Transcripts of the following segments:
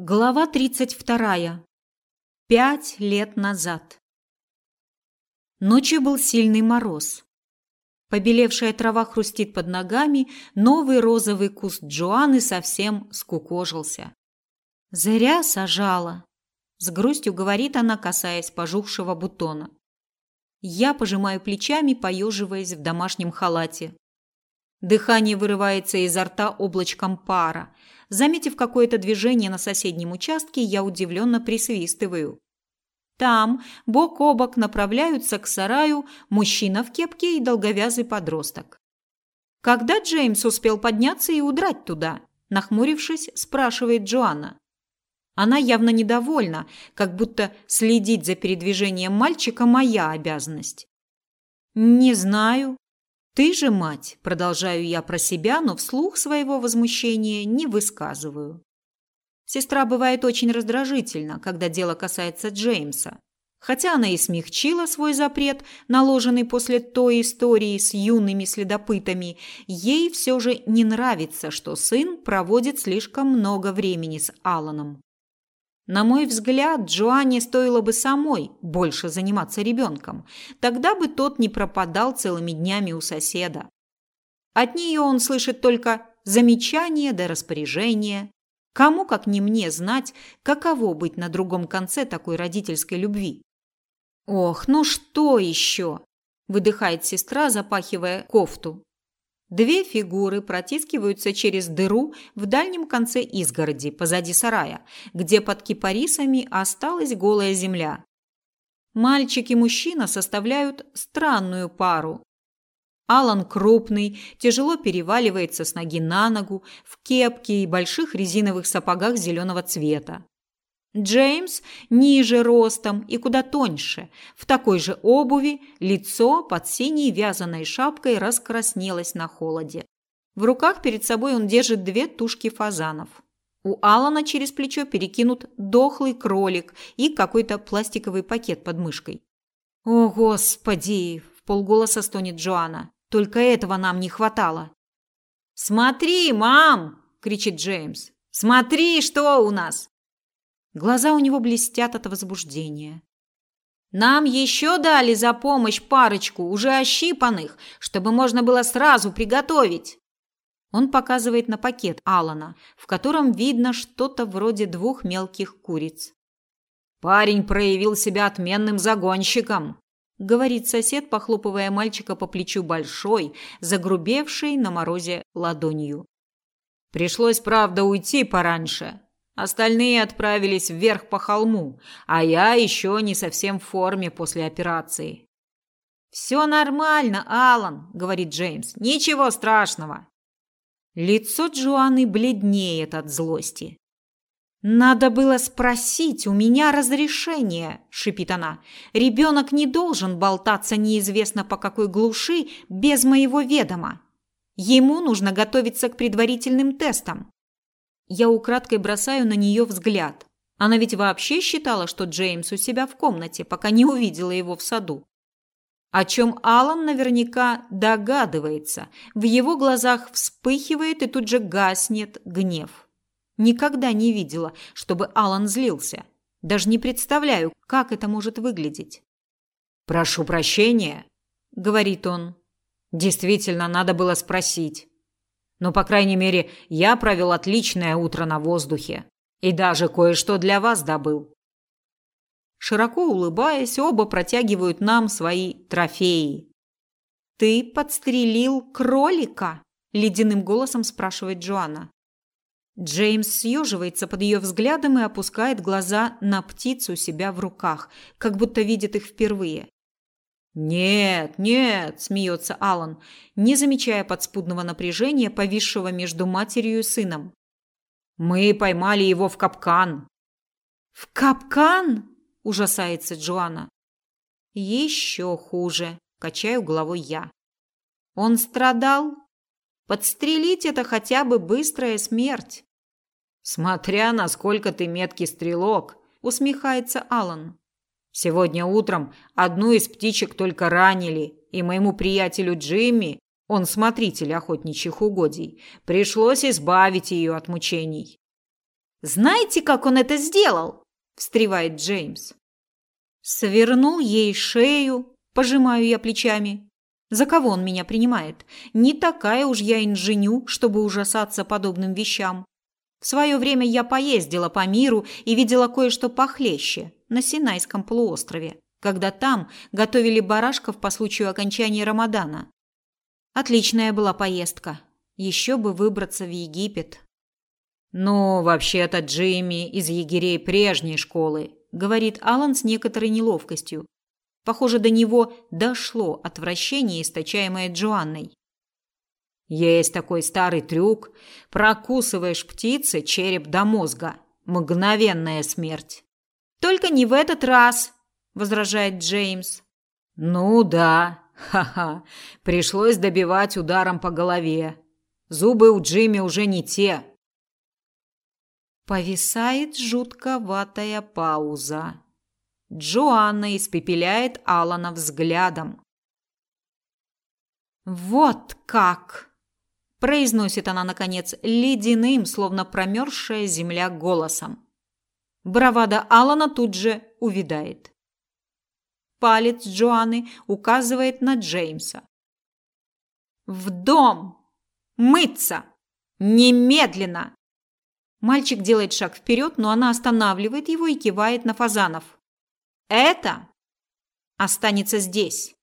Глава 32. Пять лет назад. Ночью был сильный мороз. Побелевшая трава хрустит под ногами, новый розовый куст Джоаны совсем скукожился. «Зря сажала», – с грустью говорит она, касаясь пожухшего бутона. Я пожимаю плечами, поеживаясь в домашнем халате. Дыхание вырывается изо рта облачком пара – Заметив какое-то движение на соседнем участке, я удивленно присвистываю. Там, бок о бок, направляются к сараю мужчина в кепке и долговязый подросток. Когда Джеймс успел подняться и удрать туда? Нахмурившись, спрашивает Джоанна. Она явно недовольна, как будто следить за передвижением мальчика моя обязанность. Не знаю, ты же мать, продолжаю я про себя, но вслух своего возмущения не высказываю. Сестра бывает очень раздражительна, когда дело касается Джеймса. Хотя она и смягчила свой запрет, наложенный после той истории с юными следопытами, ей все же не нравится, что сын проводит слишком много времени с Аланом. На мой взгляд, Джоанне стоило бы самой больше заниматься ребенком. Тогда бы тот не пропадал целыми днями у соседа. От нее он слышит только замечания да распоряжения. Кому, как не мне, знать, каково быть на другом конце такой родительской любви? «Ох, ну что еще?» – выдыхает сестра, запахивая кофту. Две фигуры протискиваются через дыру в дальнем конце изгороди, позади сарая, где под кипарисами осталась голая земля. Мальчик и мужчина составляют странную пару. Алан крупный, тяжело переваливается с ноги на ногу, в кепке и больших резиновых сапогах зеленого цвета. Джеймс ниже ростом и куда тоньше. В такой же обуви лицо под синей вязаной шапкой раскраснелось на холоде. В руках перед собой он держит две тушки фазанов. У Алана через плечо перекинут дохлый кролик и какой-то пластиковый пакет под мышкой. «О, Господи!» – в полголоса стонет Джоанна. «Только этого нам не хватало». «Смотри, мам!» – кричит Джеймс. «Смотри, что у нас!» Глаза у него блестят от возбуждения. Нам еще дали за помощь парочку уже ощипанных, чтобы можно было сразу приготовить. Он показывает на пакет Алана, в котором видно что-то вроде двух мелких куриц. Парень проявил себя отменным загонщиком, говорит сосед, похлопывая мальчика по плечу большой, загрубевшей на морозе ладонью. Пришлось, правда, уйти пораньше, Остальные отправились вверх по холму, а я еще не совсем в форме после операции. Все нормально, Алан, говорит Джеймс. Ничего страшного. Лицо Джоанны бледнеет от злости. Надо было спросить у меня разрешение, шипит она. Ребенок не должен болтаться неизвестно по какой глуши без моего ведома. Ему нужно готовиться к предварительным тестам. Я украдкой бросаю на нее взгляд. Она ведь вообще считала, что Джеймс у себя в комнате, пока не увидела его в саду. О чем Алан наверняка догадывается. В его глазах вспыхивает и тут же гаснет гнев. Никогда не видела, чтобы Алан злился. Даже не представляю, как это может выглядеть. «Прошу прощения», — говорит он. «Действительно, надо было спросить. Но, по крайней мере, я провел отличное утро на воздухе. И даже кое-что для вас добыл. Широко улыбаясь, оба протягивают нам свои трофеи. «Ты подстрелил кролика?» – ледяным голосом спрашивает Джоанна. Джеймс съеживается под ее взглядом и опускает глаза на птицу у себя в руках, как будто видит их впервые. Нет, нет, смеется Алан, не замечая подспудного напряжения, повисшего между матерью и сыном. Мы поймали его в капкан. В капкан? ужасается Джоанна. Еще хуже, качаю головой я. Он страдал? Подстрелить это хотя бы быстрая смерть. Смотря насколько ты меткий стрелок, усмехается Алан. Сегодня утром одну из птичек только ранили, и моему приятелю Джимми, он смотритель охотничьих угодий, пришлось избавить ее от мучений. Знаете, как он это сделал? встревает Джеймс. Свернул ей шею, пожимаю я плечами. За кого он меня принимает? Не такая уж я инженю, чтобы ужасаться подобным вещам. В свое время я поездила по миру и видела кое-что похлеще на Синайском полуострове, когда там готовили барашков по случаю окончания Рамадана. Отличная была поездка. Еще бы выбраться в Египет. «Ну, вообще-то Джимми из егерей прежней школы», – говорит Алан с некоторой неловкостью. Похоже, до него дошло отвращение, источаемое Джоанной. Есть такой старый трюк. Прокусываешь птице череп до мозга. Мгновенная смерть. Только не в этот раз, возражает Джеймс. Ну да. Ха-ха. Пришлось добивать ударом по голове. Зубы у Джимми уже не те. Повисает жутковатая пауза. Джоанна испепеляет Алана взглядом. Вот как, произносит она наконец ледяным, словно промерзшая земля голосом. Бравада Алана тут же увядает. Палец Джоанны указывает на Джеймса. В дом! Мыться! Немедленно! Мальчик делает шаг вперед, но она останавливает его и кивает на фазанов. Это останется здесь.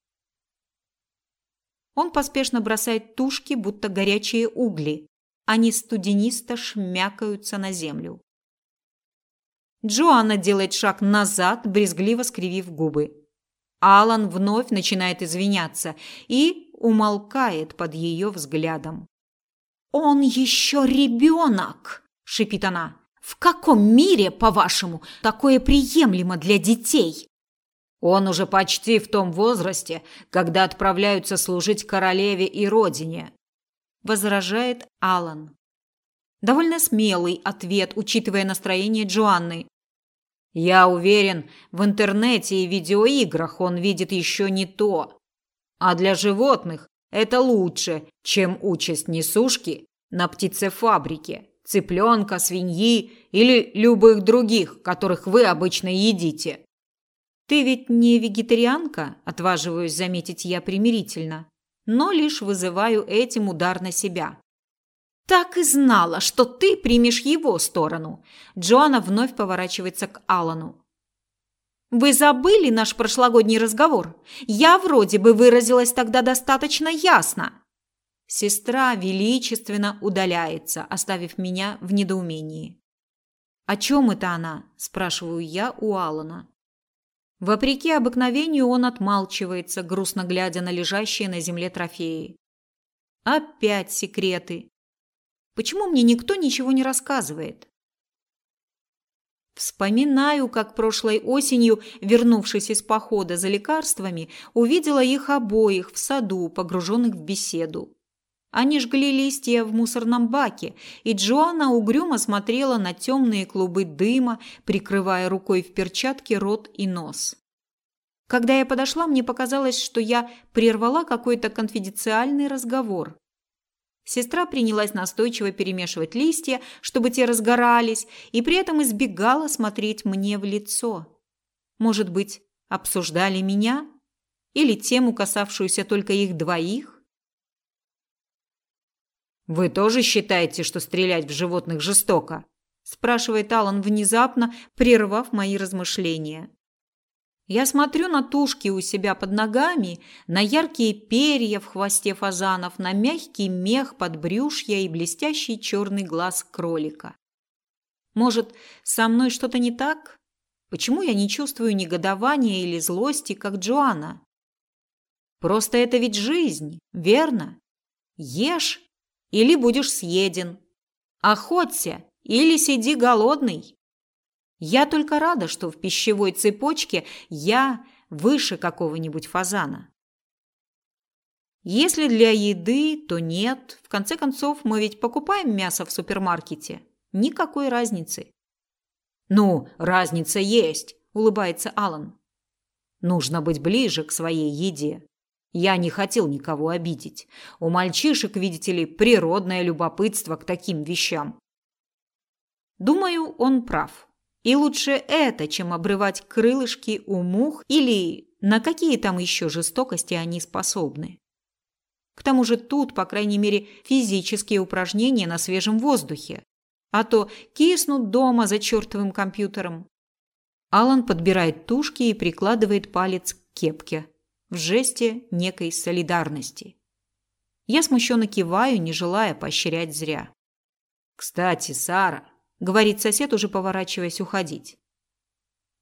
Он поспешно бросает тушки, будто горячие угли. Они студенисто шмякаются на землю. Джоанна делает шаг назад, брезгливо скривив губы. Алан вновь начинает извиняться и умолкает под ее взглядом. «Он еще ребенок!» – шипит она. «В каком мире, по-вашему, такое приемлемо для детей?» Он уже почти в том возрасте, когда отправляются служить королеве и родине, возражает Алан. Довольно смелый ответ, учитывая настроение Джоанны. Я уверен, в интернете и видеоиграх он видит еще не то. А для животных это лучше, чем участь несушки на птицефабрике, цыпленка, свиньи или любых других, которых вы обычно едите. Ты ведь не вегетарианка, отваживаюсь заметить я примирительно, но лишь вызываю этим удар на себя. Так и знала, что ты примешь его сторону. Джоанна вновь поворачивается к Алану. Вы забыли наш прошлогодний разговор? Я вроде бы выразилась тогда достаточно ясно. Сестра величественно удаляется, оставив меня в недоумении. О чем это она? спрашиваю я у Алана. Вопреки обыкновению он отмалчивается, грустно глядя на лежащие на земле трофеи. Опять секреты. Почему мне никто ничего не рассказывает? Вспоминаю, как прошлой осенью, вернувшись из похода за лекарствами, увидела их обоих в саду, погруженных в беседу. Они жгли листья в мусорном баке, и Джоанна угрюмо смотрела на темные клубы дыма, прикрывая рукой в перчатке рот и нос. Когда я подошла, мне показалось, что я прервала какой-то конфиденциальный разговор. Сестра принялась настойчиво перемешивать листья, чтобы те разгорались, и при этом избегала смотреть мне в лицо. Может быть, обсуждали меня или тему, касавшуюся только их двоих? Вы тоже считаете, что стрелять в животных жестоко? спрашивает Алан внезапно, прервав мои размышления. Я смотрю на тушки у себя под ногами, на яркие перья в хвосте фазанов, на мягкий мех под брюшья и блестящий черный глаз кролика. Может, со мной что-то не так? Почему я не чувствую негодования или злости, как Джоанна? Просто это ведь жизнь, верно? Ешь или будешь съеден. Охоться или сиди голодный. Я только рада, что в пищевой цепочке я выше какого-нибудь фазана. Если для еды, то нет. В конце концов, мы ведь покупаем мясо в супермаркете. Никакой разницы. Ну, разница есть, улыбается Алан. Нужно быть ближе к своей еде. Я не хотел никого обидеть. У мальчишек, видите ли, природное любопытство к таким вещам. Думаю, он прав. И лучше это, чем обрывать крылышки у мух или на какие там еще жестокости они способны. К тому же тут, по крайней мере, физические упражнения на свежем воздухе. А то киснут дома за чертовым компьютером. Алан подбирает тушки и прикладывает палец к кепке в жесте некой солидарности. Я смущенно киваю, не желая поощрять зря. «Кстати, Сара», — говорит сосед, уже поворачиваясь уходить.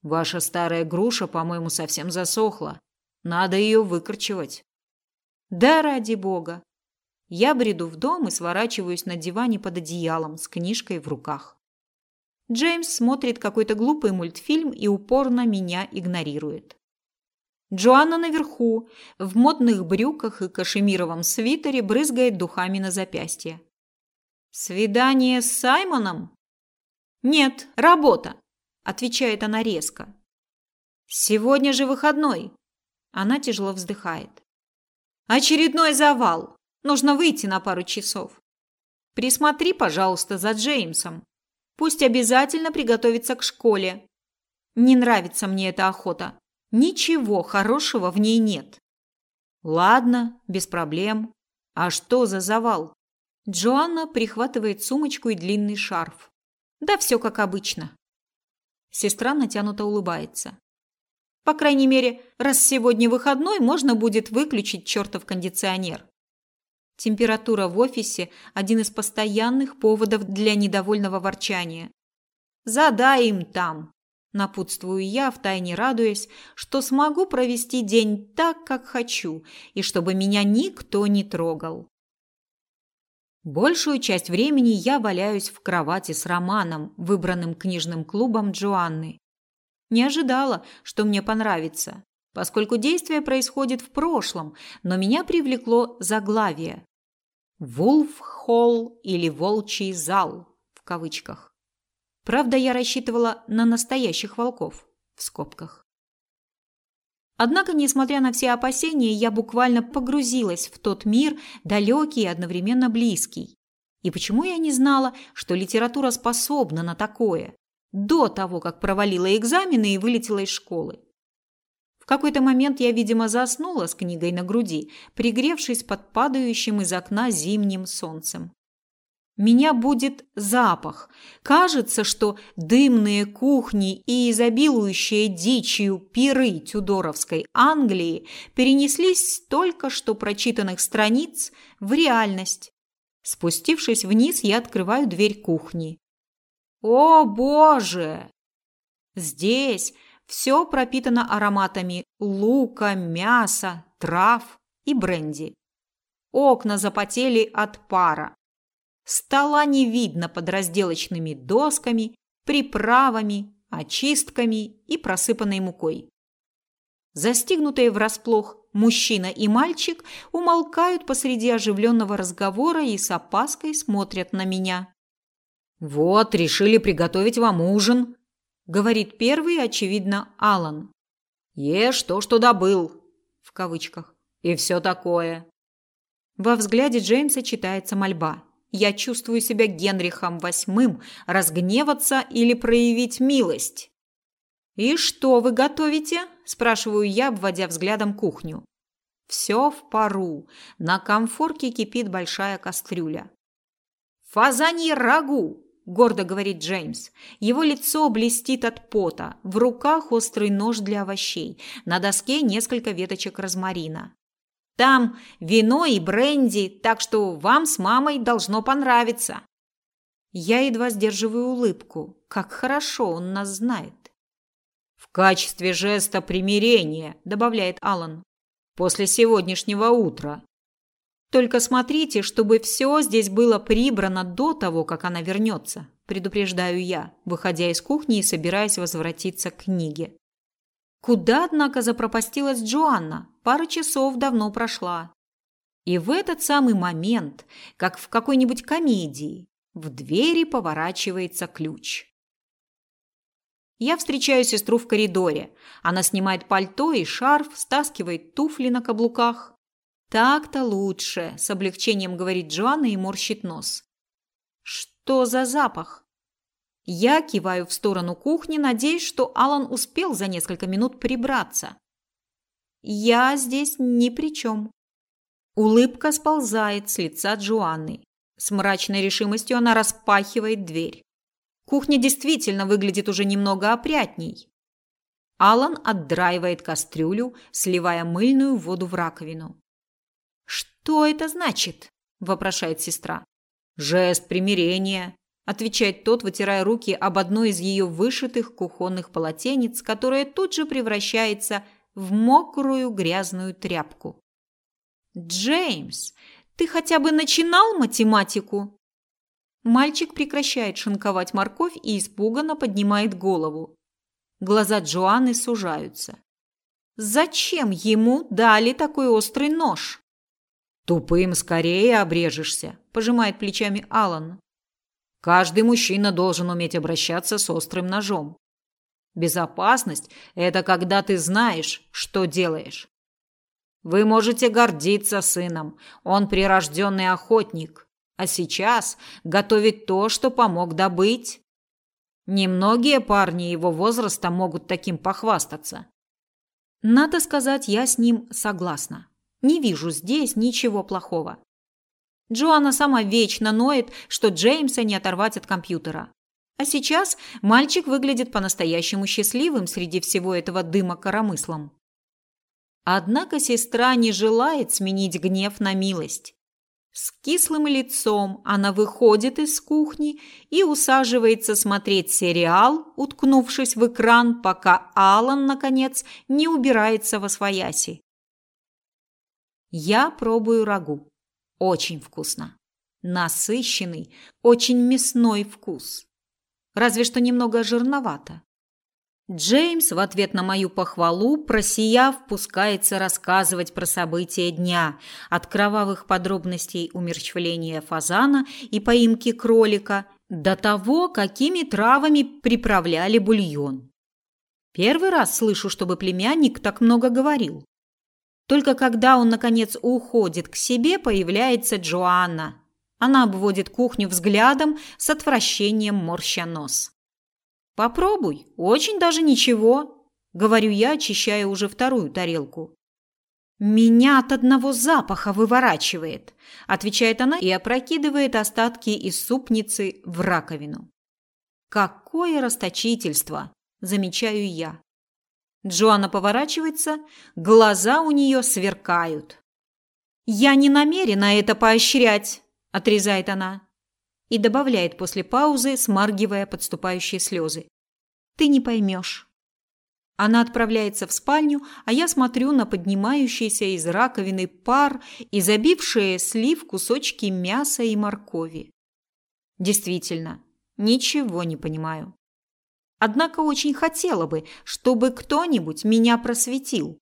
«Ваша старая груша, по-моему, совсем засохла. Надо ее выкорчевать». «Да ради бога!» Я бреду в дом и сворачиваюсь на диване под одеялом с книжкой в руках. Джеймс смотрит какой-то глупый мультфильм и упорно меня игнорирует. Джоанна наверху, в модных брюках и кашемировом свитере, брызгает духами на запястье. «Свидание с Саймоном?» «Нет, работа», – отвечает она резко. «Сегодня же выходной». Она тяжело вздыхает. «Очередной завал. Нужно выйти на пару часов. Присмотри, пожалуйста, за Джеймсом. Пусть обязательно приготовится к школе. Не нравится мне эта охота. Ничего хорошего в ней нет. Ладно, без проблем. А что за завал? Джоанна прихватывает сумочку и длинный шарф. Да все как обычно. Сестра натянуто улыбается. По крайней мере, раз сегодня выходной, можно будет выключить чертов кондиционер. Температура в офисе – один из постоянных поводов для недовольного ворчания. Задай им там, Напутствую я, втайне радуясь, что смогу провести день так, как хочу, и чтобы меня никто не трогал. Большую часть времени я валяюсь в кровати с романом, выбранным книжным клубом Джоанны. Не ожидала, что мне понравится, поскольку действие происходит в прошлом, но меня привлекло заглавие. «Вулф-холл» или «Волчий зал» в кавычках. Правда, я рассчитывала на настоящих волков в скобках. Однако, несмотря на все опасения, я буквально погрузилась в тот мир, далекий и одновременно близкий. И почему я не знала, что литература способна на такое, до того, как провалила экзамены и вылетела из школы? В какой-то момент я, видимо, заснула с книгой на груди, пригревшись под падающим из окна зимним солнцем. Меня будет запах. Кажется, что дымные кухни и изобилующие дичью пиры Тюдоровской Англии перенеслись с только что прочитанных страниц в реальность. Спустившись вниз, я открываю дверь кухни. О, боже! Здесь все пропитано ароматами лука, мяса, трав и бренди. Окна запотели от пара. Стола не видно под разделочными досками, приправами, очистками и просыпанной мукой. Застигнутые врасплох мужчина и мальчик умолкают посреди оживленного разговора и с опаской смотрят на меня. «Вот, решили приготовить вам ужин», – говорит первый, очевидно, Алан. «Ешь то, что добыл», – в кавычках, – «и все такое». Во взгляде Джеймса читается мольба. Я чувствую себя Генрихом VIII, разгневаться или проявить милость. «И что вы готовите?» – спрашиваю я, обводя взглядом кухню. Все в пару. На комфорке кипит большая кастрюля. «Фазанье рагу!» – гордо говорит Джеймс. Его лицо блестит от пота. В руках острый нож для овощей. На доске несколько веточек розмарина. Там вино и бренди, так что вам с мамой должно понравиться. Я едва сдерживаю улыбку. Как хорошо он нас знает. В качестве жеста примирения, добавляет Алан. После сегодняшнего утра. Только смотрите, чтобы все здесь было прибрано до того, как она вернется, предупреждаю я, выходя из кухни и собираясь возвратиться к книге. Куда, однако, запропастилась Джоанна? Пара часов давно прошла. И в этот самый момент, как в какой-нибудь комедии, в двери поворачивается ключ. Я встречаю сестру в коридоре. Она снимает пальто и шарф, стаскивает туфли на каблуках. Так-то лучше, с облегчением говорит Джоанна и морщит нос. Что за запах? Я киваю в сторону кухни, надеясь, что Алан успел за несколько минут прибраться. Я здесь ни при чем. Улыбка сползает с лица Джоанны. С мрачной решимостью она распахивает дверь. Кухня действительно выглядит уже немного опрятней. Алан отдраивает кастрюлю, сливая мыльную воду в раковину. «Что это значит?» – вопрошает сестра. «Жест примирения», – отвечает тот, вытирая руки об одно из ее вышитых кухонных полотенец, которое тут же превращается в мокрую грязную тряпку. «Джеймс, ты хотя бы начинал математику?» Мальчик прекращает шинковать морковь и испуганно поднимает голову. Глаза Джоанны сужаются. Зачем ему дали такой острый нож? Тупым скорее обрежешься, пожимает плечами Алан. Каждый мужчина должен уметь обращаться с острым ножом. Безопасность это когда ты знаешь, что делаешь. Вы можете гордиться сыном. Он прирожденный охотник, а сейчас готовит то, что помог добыть. Немногие парни его возраста могут таким похвастаться. Надо сказать, я с ним согласна. Не вижу здесь ничего плохого. Джоанна сама вечно ноет, что Джеймса не оторвать от компьютера. А сейчас мальчик выглядит по-настоящему счастливым среди всего этого дыма коромыслом. Однако сестра не желает сменить гнев на милость. С кислым лицом она выходит из кухни и усаживается смотреть сериал, уткнувшись в экран, пока Алан наконец не убирается во свояси. Я пробую рагу. Очень вкусно. Насыщенный, очень мясной вкус. Разве что немного жирновато. Джеймс в ответ на мою похвалу, просияв, пускается рассказывать про события дня, от кровавых подробностей умерщвления фазана и поимки кролика до того, какими травами приправляли бульон. Первый раз слышу, чтобы племянник так много говорил. Только когда он наконец уходит к себе, появляется Джоанна. Она обводит кухню взглядом с отвращением морща нос. Попробуй, очень даже ничего, говорю я, очищая уже вторую тарелку. Меня от одного запаха выворачивает, отвечает она и опрокидывает остатки из супницы в раковину. Какое расточительство, замечаю я. Джоанна поворачивается, глаза у нее сверкают. Я не намерена это поощрять, отрезает она и добавляет после паузы, смаргивая подступающие слезы. Ты не поймешь. Она отправляется в спальню, а я смотрю на поднимающийся из раковины пар и забившие слив кусочки мяса и моркови. Действительно, ничего не понимаю. Однако очень хотела бы, чтобы кто-нибудь меня просветил.